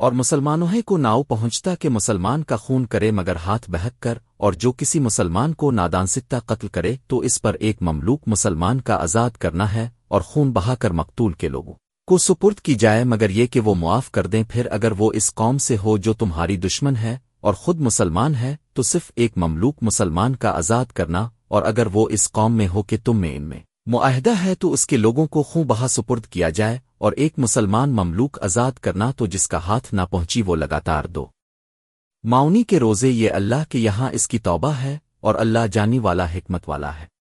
اور مسلمانوں کو ناؤ پہنچتا کہ مسلمان کا خون کرے مگر ہاتھ بہک کر، اور جو کسی مسلمان کو نادانستہ قتل کرے، تو اس پر ایک مملوک مسلمان کا آزاد کرنا ہے اور خون بہا کر مقتول کے لوگوں کو سپرد کی جائے، مگر یہ کہ وہ معاف کر دیں، پھر اگر وہ اس قوم سے ہو جو تمہاری دشمن ہے اور خود مسلمان ہے، تو صرف ایک مملوک مسلمان کا آزاد کرنا، اور اگر وہ اس قوم میں ہو کہ تم میں ان میں معاہدہ ہے تو اس کے لوگوں کو خوں بہا سپرد کیا جائے اور ایک مسلمان مملوک آزاد کرنا تو جس کا ہاتھ نہ پہنچی وہ لگاتار دو۔ معاونی کے روزے یہ اللہ کے یہاں اس کی توبہ ہے اور اللہ جانی والا حکمت والا ہے۔